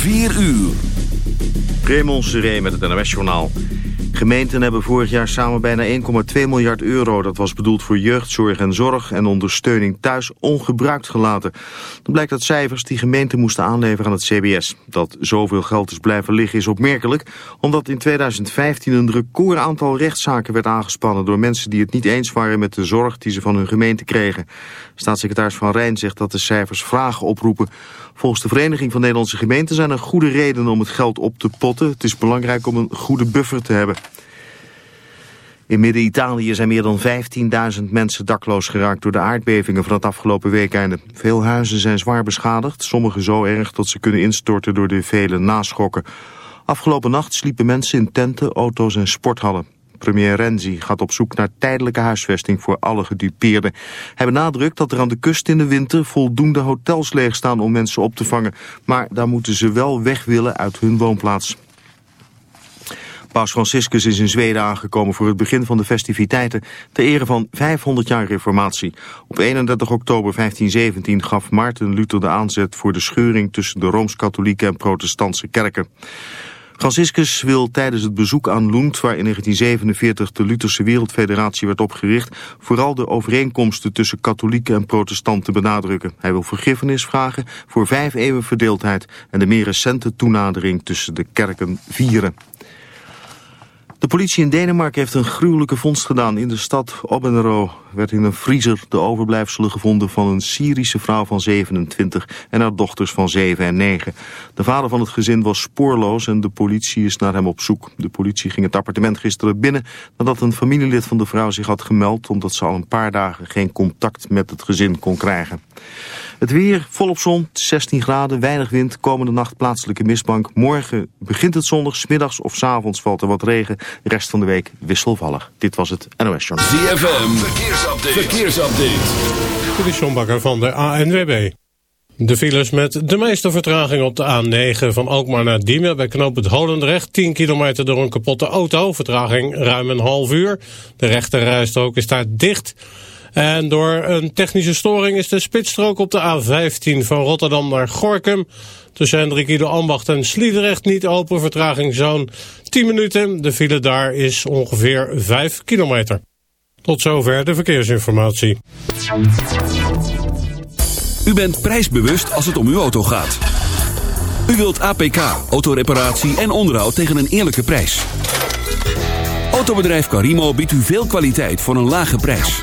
4 uur. Raymond Seré met het NOS-journaal. Gemeenten hebben vorig jaar samen bijna 1,2 miljard euro... dat was bedoeld voor jeugdzorg en zorg en ondersteuning thuis ongebruikt gelaten. Dan blijkt uit cijfers die gemeenten moesten aanleveren aan het CBS. Dat zoveel geld is blijven liggen is opmerkelijk... omdat in 2015 een record aantal rechtszaken werd aangespannen... door mensen die het niet eens waren met de zorg die ze van hun gemeente kregen. Staatssecretaris Van Rijn zegt dat de cijfers vragen oproepen... Volgens de Vereniging van Nederlandse Gemeenten zijn er goede redenen om het geld op te potten. Het is belangrijk om een goede buffer te hebben. In Midden-Italië zijn meer dan 15.000 mensen dakloos geraakt door de aardbevingen van het afgelopen weekende. Veel huizen zijn zwaar beschadigd, sommige zo erg dat ze kunnen instorten door de vele naschokken. Afgelopen nacht sliepen mensen in tenten, auto's en sporthallen. Premier Renzi gaat op zoek naar tijdelijke huisvesting voor alle gedupeerden. Hij benadrukt dat er aan de kust in de winter voldoende hotels leegstaan om mensen op te vangen. Maar daar moeten ze wel weg willen uit hun woonplaats. Paus Franciscus is in Zweden aangekomen voor het begin van de festiviteiten ter ere van 500 jaar reformatie. Op 31 oktober 1517 gaf Maarten Luther de aanzet voor de scheuring tussen de Rooms-Katholieke en Protestantse kerken. Franciscus wil tijdens het bezoek aan Lund, waar in 1947 de Lutherse Wereldfederatie werd opgericht, vooral de overeenkomsten tussen katholieken en protestanten benadrukken. Hij wil vergiffenis vragen voor vijf eeuwen verdeeldheid en de meer recente toenadering tussen de kerken vieren. De politie in Denemarken heeft een gruwelijke vondst gedaan. In de stad Obenro werd in een vriezer de overblijfselen gevonden van een Syrische vrouw van 27 en haar dochters van 7 en 9. De vader van het gezin was spoorloos en de politie is naar hem op zoek. De politie ging het appartement gisteren binnen nadat een familielid van de vrouw zich had gemeld omdat ze al een paar dagen geen contact met het gezin kon krijgen. Het weer volop zon, 16 graden, weinig wind, komende nacht plaatselijke mistbank. Morgen begint het zonnig, smiddags of s avonds valt er wat regen. De rest van de week wisselvallig. Dit was het NOS Journal. ZFM, verkeersupdate. verkeersupdate. Dit is van de ANWB. De files met de meeste vertraging op de A9 van Alkmaar naar Diemen bij knoop het Holendrecht. 10 kilometer door een kapotte auto, vertraging ruim een half uur. De rechterrijstrook is daar dicht. En door een technische storing is de spitsstrook op de A15 van Rotterdam naar Gorkum... tussen Hendrik Ido Ambacht en Sliedrecht niet open, vertraging zo'n 10 minuten. De file daar is ongeveer 5 kilometer. Tot zover de verkeersinformatie. U bent prijsbewust als het om uw auto gaat. U wilt APK, autoreparatie en onderhoud tegen een eerlijke prijs. Autobedrijf Carimo biedt u veel kwaliteit voor een lage prijs.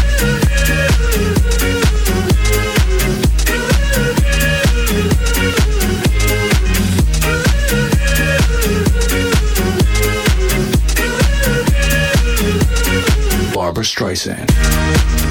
Barbara Streisand.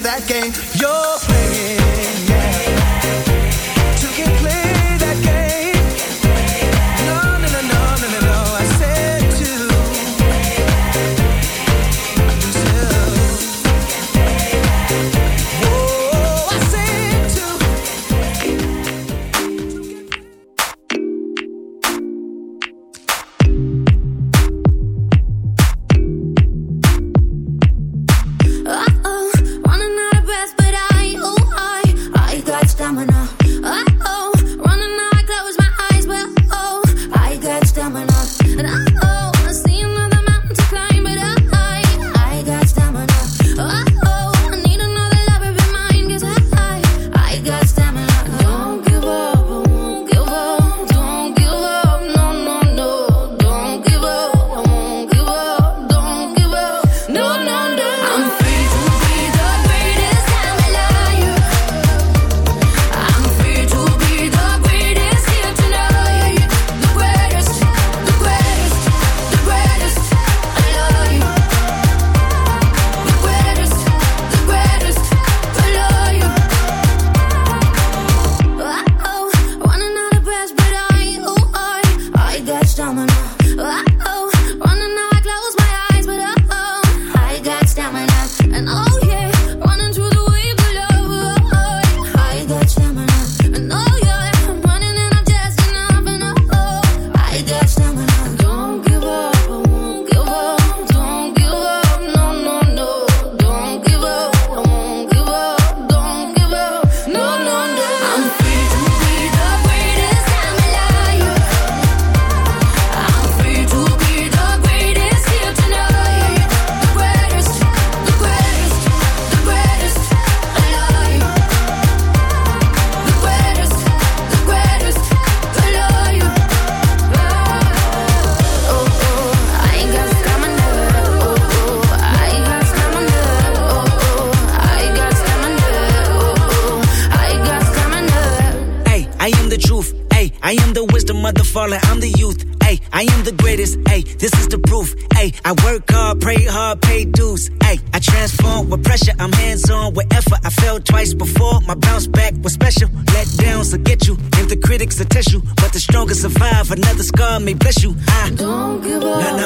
that game. You're survive, another scar may bless you. I Don't give up. No, no.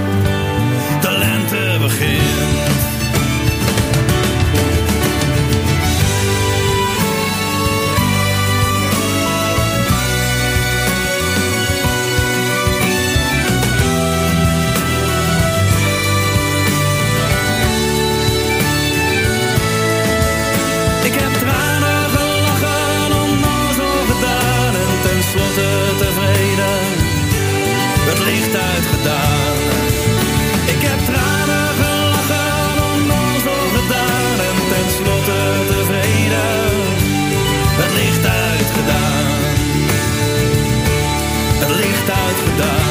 licht uitgedaan. Ik heb tranen gelachen, onnozel gedaan en tenslotte tevreden. Het licht uitgedaan. Het licht uitgedaan.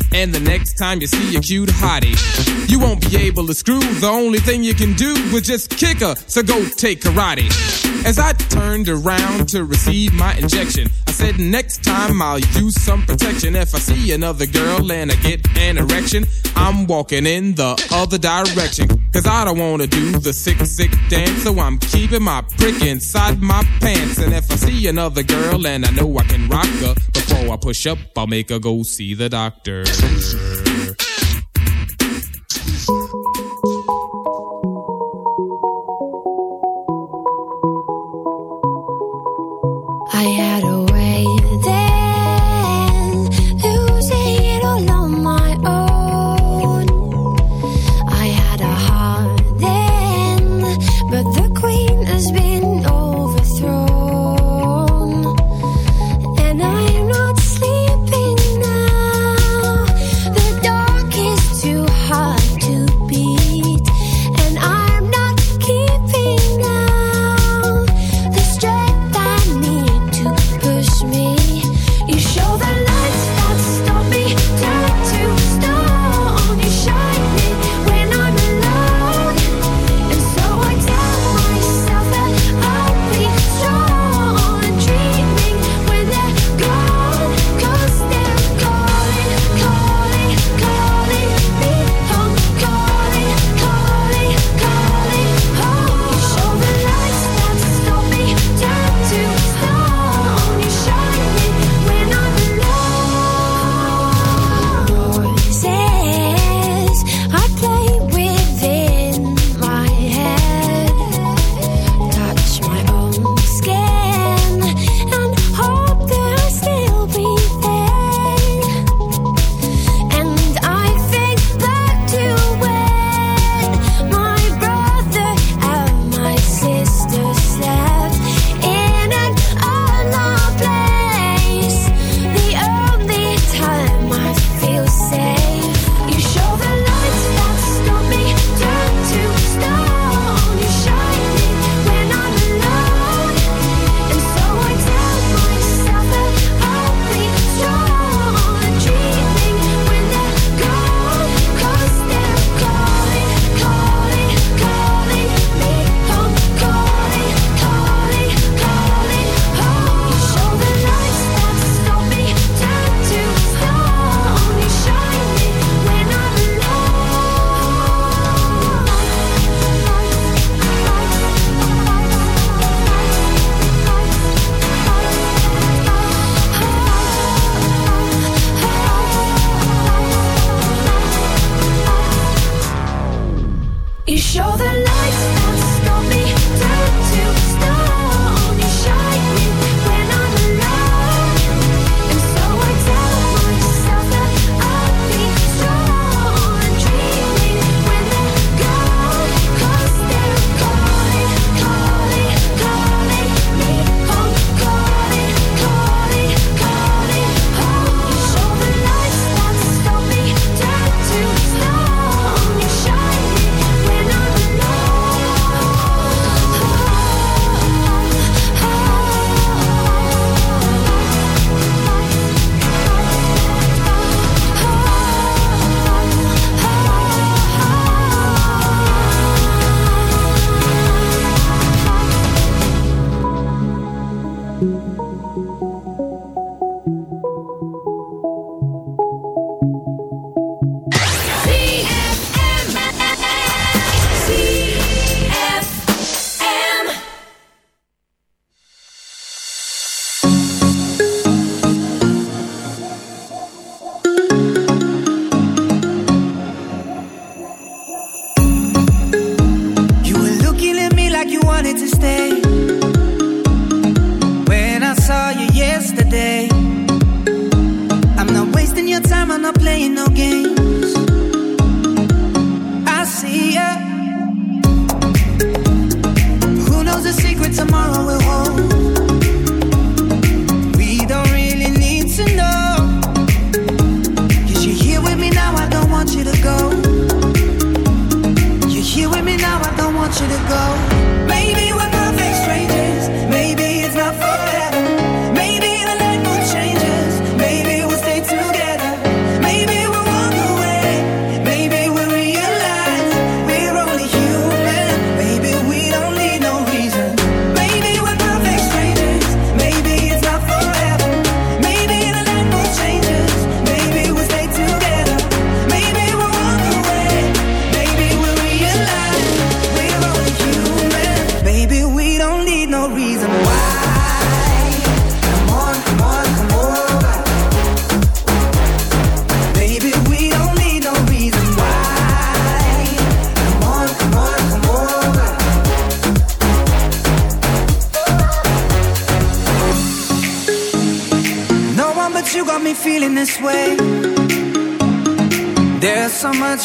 And the next time you see a cute hottie, you won't be able to screw. The only thing you can do is just kick her, so go take karate. As I turned around to receive my injection, I said, Next time I'll use some protection. If I see another girl and I get an erection, I'm walking in the other direction. Cause I don't wanna do the sick, sick dance. So I'm keeping my prick inside my pants. And if I see another girl and I know I can rock her, before I push up, I'll make her go see the doctor. I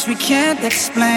we can't explain.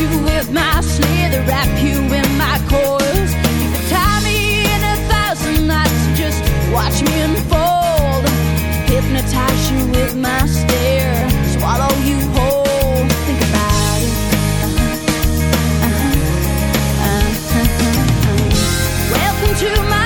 you with my slither, wrap you in my coils. Tie me in a thousand knots, just watch me unfold. Hypnotize you with my stare, swallow you whole. Think about it. Uh-huh. Uh-huh. Uh-huh. Welcome to my